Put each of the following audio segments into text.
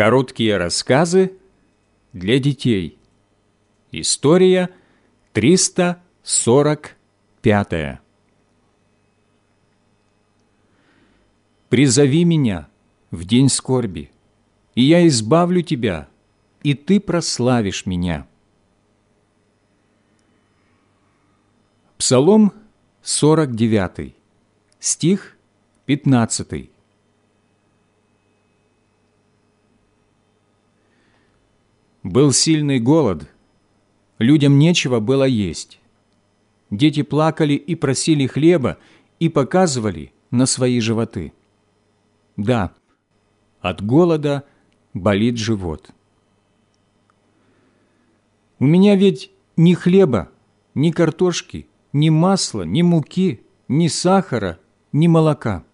Короткие рассказы для детей. История 345. «Призови меня в день скорби, и я избавлю тебя, и ты прославишь меня». Псалом 49, стих 15. Был сильный голод, людям нечего было есть. Дети плакали и просили хлеба и показывали на свои животы. Да, от голода болит живот. У меня ведь ни хлеба, ни картошки, ни масла, ни муки, ни сахара, ни молока,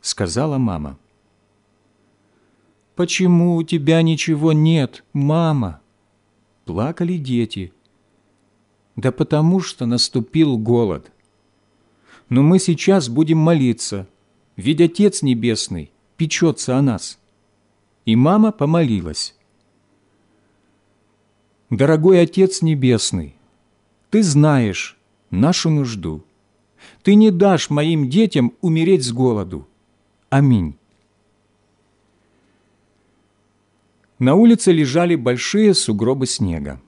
сказала мама. «Почему у тебя ничего нет, мама?» Плакали дети. «Да потому что наступил голод. Но мы сейчас будем молиться, ведь Отец Небесный печется о нас. И мама помолилась. Дорогой Отец Небесный, Ты знаешь нашу нужду. Ты не дашь моим детям умереть с голоду. Аминь. На улице лежали большие сугробы снега.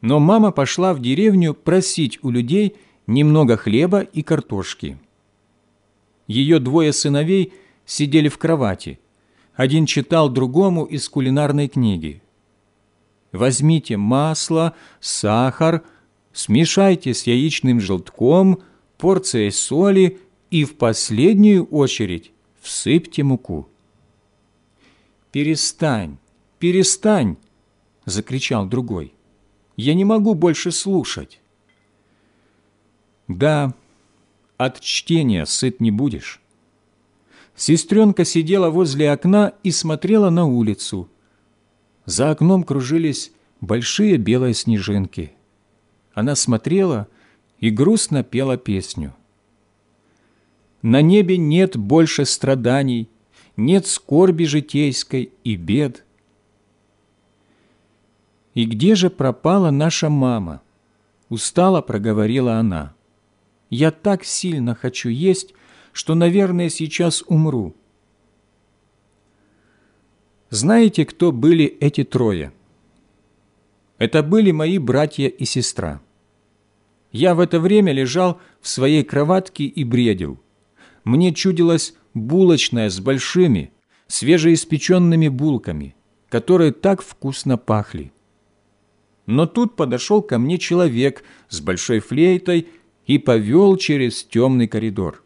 Но мама пошла в деревню просить у людей немного хлеба и картошки – ее двое сыновей сидели в кровати. Один читал другому из кулинарной книги. «Возьмите масло, сахар, смешайте с яичным желтком, порцией соли и в последнюю очередь всыпьте муку». «Перестань, перестань!» – закричал другой. «Я не могу больше слушать». «Да, от чтения сыт не будешь». Сестренка сидела возле окна и смотрела на улицу. За окном кружились большие белые снежинки. Она смотрела и грустно пела песню. «На небе нет больше страданий, нет скорби житейской и бед». «И где же пропала наша мама?» Устало проговорила она. Я так сильно хочу есть, что, наверное, сейчас умру. Знаете, кто были эти трое? Это были мои братья и сестра. Я в это время лежал в своей кроватке и бредил. Мне чудилась булочная с большими, свежеиспеченными булками, которые так вкусно пахли. Но тут подошел ко мне человек с большой флейтой и повел через темный коридор.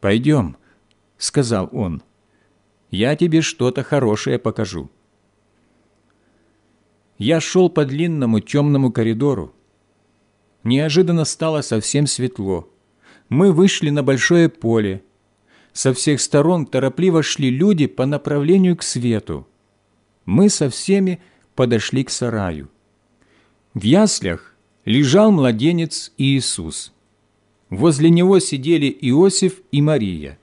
«Пойдем», — сказал он, — «я тебе что-то хорошее покажу». Я шел по длинному темному коридору. Неожиданно стало совсем светло. Мы вышли на большое поле. Со всех сторон торопливо шли люди по направлению к свету. Мы со всеми подошли к сараю. В яслях лежал младенец Иисус. Возле него сидели Иосиф и Мария.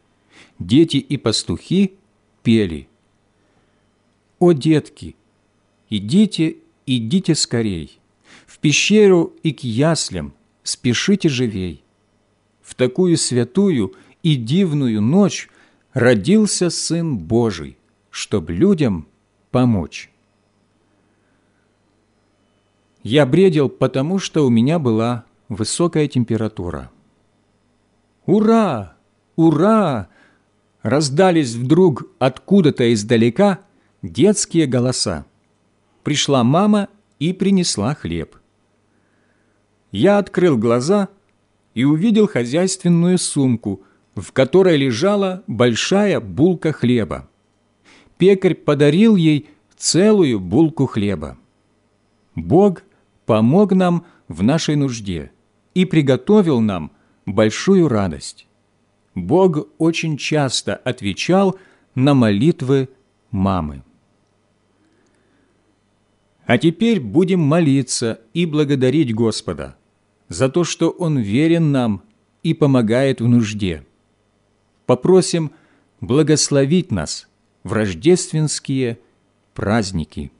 Дети и пастухи пели. «О, детки, идите, идите скорей, в пещеру и к яслям, спешите живей. В такую святую и дивную ночь родился Сын Божий, чтоб людям помочь». Я бредил, потому что у меня была высокая температура. «Ура! Ура!» Раздались вдруг откуда-то издалека детские голоса. Пришла мама и принесла хлеб. Я открыл глаза и увидел хозяйственную сумку, в которой лежала большая булка хлеба. Пекарь подарил ей целую булку хлеба. Бог помог нам в нашей нужде и приготовил нам большую радость. Бог очень часто отвечал на молитвы мамы. А теперь будем молиться и благодарить Господа за то, что Он верен нам и помогает в нужде. Попросим благословить нас в рождественские праздники.